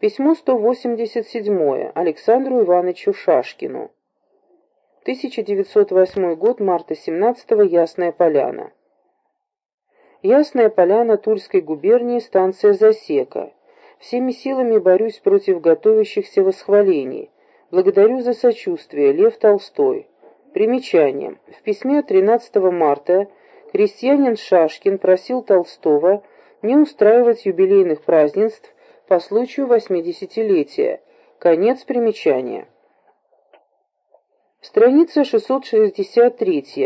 Письмо 187 Александру Ивановичу Шашкину. 1908 год, марта 17 -го, Ясная Поляна. Ясная Поляна Тульской губернии, станция Засека. Всеми силами борюсь против готовящихся восхвалений. Благодарю за сочувствие. Лев Толстой. Примечание. В письме 13 марта крестьянин Шашкин просил Толстого не устраивать юбилейных празднеств по случаю восьмидесятилетия. Конец примечания. Страница 663.